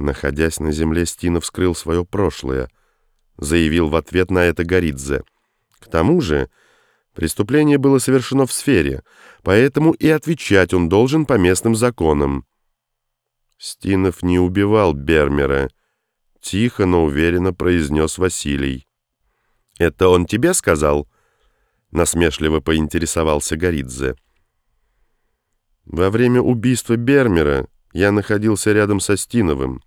Находясь на земле, Стинов скрыл свое прошлое, заявил в ответ на это Горидзе. К тому же преступление было совершено в сфере, поэтому и отвечать он должен по местным законам. Стинов не убивал Бермера, тихо, но уверенно произнес Василий. «Это он тебе сказал?» Насмешливо поинтересовался Горидзе. «Во время убийства Бермера я находился рядом со Стиновым,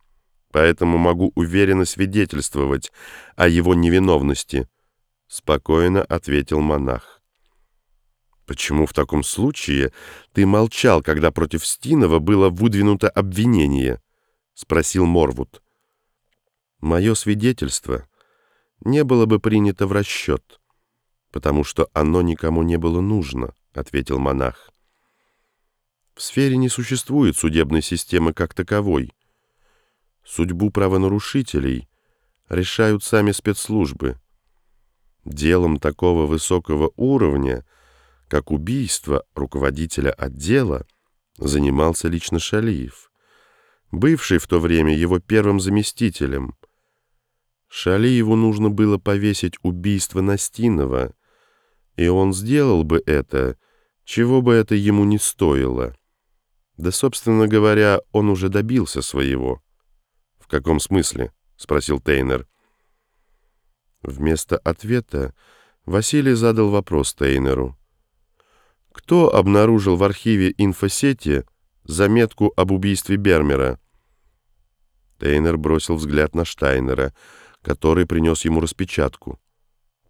поэтому могу уверенно свидетельствовать о его невиновности», — спокойно ответил монах. «Почему в таком случае ты молчал, когда против Стинова было выдвинуто обвинение?» — спросил Морвуд. «Мое свидетельство не было бы принято в расчет, потому что оно никому не было нужно», — ответил монах. В сфере не существует судебной системы как таковой. Судьбу правонарушителей решают сами спецслужбы. Делом такого высокого уровня, как убийство руководителя отдела, занимался лично Шалиев, бывший в то время его первым заместителем. Шалиеву нужно было повесить убийство Настинова, и он сделал бы это, чего бы это ему не стоило. Да, собственно говоря, он уже добился своего. «В каком смысле?» — спросил Тейнер. Вместо ответа Василий задал вопрос Тейнеру. «Кто обнаружил в архиве инфосети заметку об убийстве Бермера?» Тейнер бросил взгляд на Штайнера, который принес ему распечатку.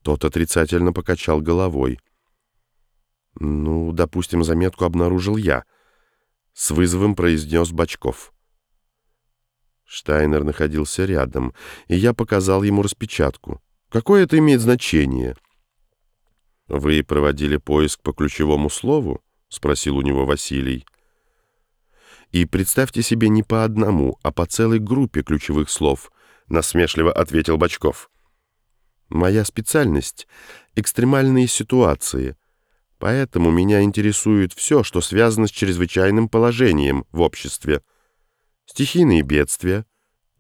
Тот отрицательно покачал головой. «Ну, допустим, заметку обнаружил я», — с вызовом произнес Бочков. Штайнер находился рядом, и я показал ему распечатку. Какое это имеет значение? «Вы проводили поиск по ключевому слову?» — спросил у него Василий. «И представьте себе не по одному, а по целой группе ключевых слов», — насмешливо ответил Бочков. «Моя специальность — экстремальные ситуации — Поэтому меня интересует все, что связано с чрезвычайным положением в обществе. Стихийные бедствия,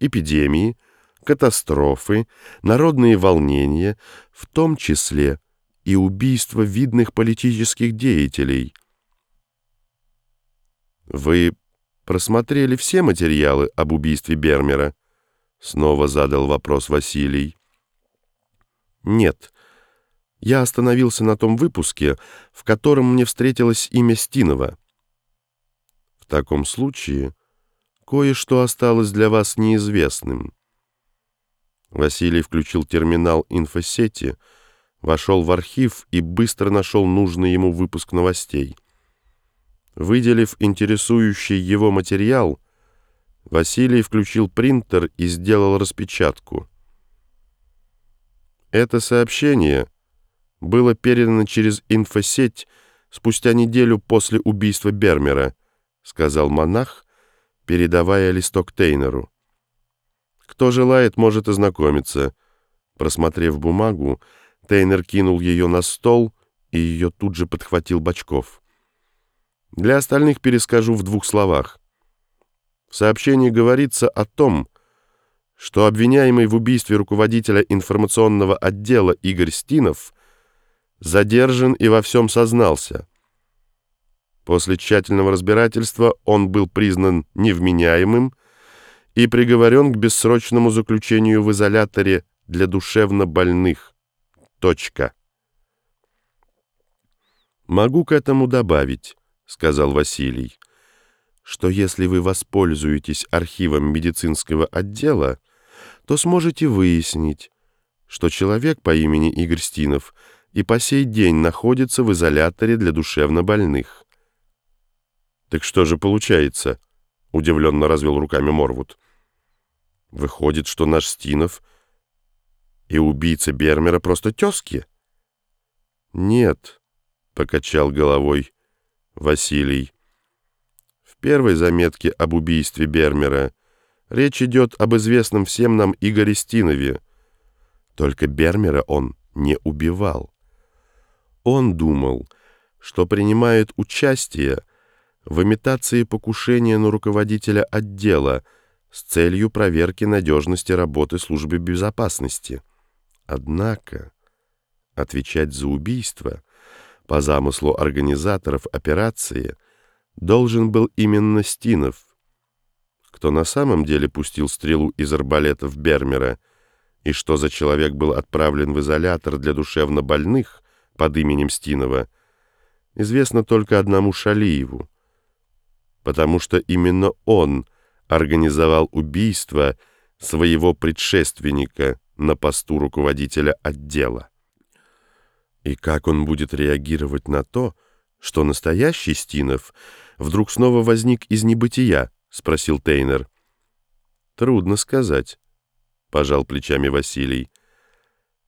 эпидемии, катастрофы, народные волнения, в том числе и убийства видных политических деятелей. Вы просмотрели все материалы об убийстве Бермера? Снова задал вопрос Василий. Нет, я остановился на том выпуске, в котором мне встретилось имя Стинова. В таком случае кое-что осталось для вас неизвестным. Василий включил терминал инфосети, вошел в архив и быстро нашел нужный ему выпуск новостей. Выделив интересующий его материал, Василий включил принтер и сделал распечатку. Это сообщение — было передано через инфосеть спустя неделю после убийства Бермера, сказал монах, передавая листок Тейнеру. Кто желает, может ознакомиться. Просмотрев бумагу, Тейнер кинул ее на стол, и ее тут же подхватил Бочков. Для остальных перескажу в двух словах. В сообщении говорится о том, что обвиняемый в убийстве руководителя информационного отдела Игорь Стинов – задержан и во всем сознался. После тщательного разбирательства он был признан невменяемым и приговорен к бессрочному заключению в изоляторе для душевно больных. Точка. «Могу к этому добавить», — сказал Василий, «что если вы воспользуетесь архивом медицинского отдела, то сможете выяснить, что человек по имени Игорь Стинов — и по сей день находится в изоляторе для душевнобольных. «Так что же получается?» — удивленно развел руками Морвуд. «Выходит, что наш Стинов и убийца Бермера просто тезки?» «Нет», — покачал головой Василий. «В первой заметке об убийстве Бермера речь идет об известном всем нам Игоре Стинове. Только Бермера он не убивал. Он думал, что принимает участие в имитации покушения на руководителя отдела, с целью проверки надежности работы службы безопасности. Однако отвечать за убийство по замыслу организаторов операции должен был именно Стинов, кто на самом деле пустил стрелу из арбалета в Бермера, и что за человек был отправлен в изолятор для душевно больных под именем Стинова, известно только одному Шалиеву, потому что именно он организовал убийство своего предшественника на посту руководителя отдела. И как он будет реагировать на то, что настоящий Стинов вдруг снова возник из небытия, спросил Тейнер. Трудно сказать, пожал плечами Василий.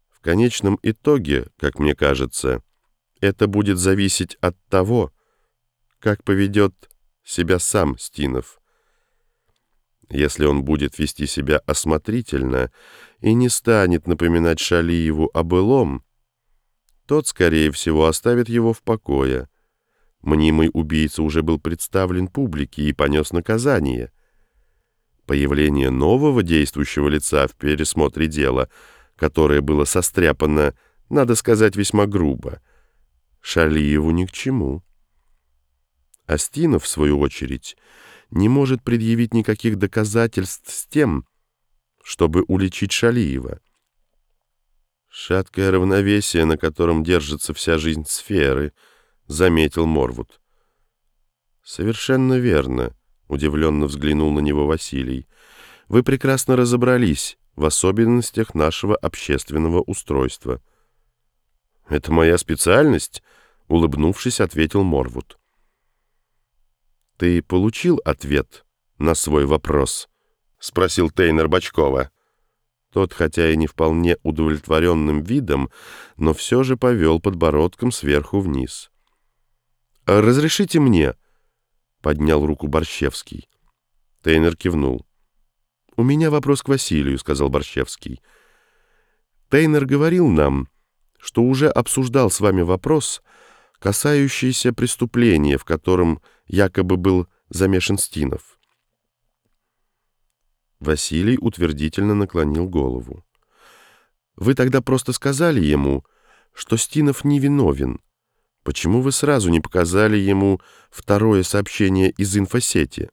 В конечном итоге, как мне кажется, это будет зависеть от того, как поведет себя сам Стинов. Если он будет вести себя осмотрительно и не станет напоминать Шалиеву о былом, тот, скорее всего, оставит его в покое. Мнимый убийца уже был представлен публике и понес наказание. Появление нового действующего лица в пересмотре дела, которое было состряпано, надо сказать, весьма грубо, Шалиеву ни к чему. Астинов, в свою очередь, не может предъявить никаких доказательств с тем, чтобы уличить Шалиева. «Шаткое равновесие, на котором держится вся жизнь сферы», — заметил Морвуд. «Совершенно верно», — удивленно взглянул на него Василий. «Вы прекрасно разобрались в особенностях нашего общественного устройства». «Это моя специальность», — улыбнувшись, ответил Морвуд. «Ты получил ответ на свой вопрос?» — спросил Тейнер Бачкова. Тот, хотя и не вполне удовлетворенным видом, но все же повел подбородком сверху вниз. «Разрешите мне?» — поднял руку Борщевский. Тейнер кивнул. «У меня вопрос к Василию», — сказал Борщевский. «Тейнер говорил нам, что уже обсуждал с вами вопрос, касающийся преступления, в котором якобы был замешан Стинов. Василий утвердительно наклонил голову. «Вы тогда просто сказали ему, что Стинов невиновен. Почему вы сразу не показали ему второе сообщение из инфосети?»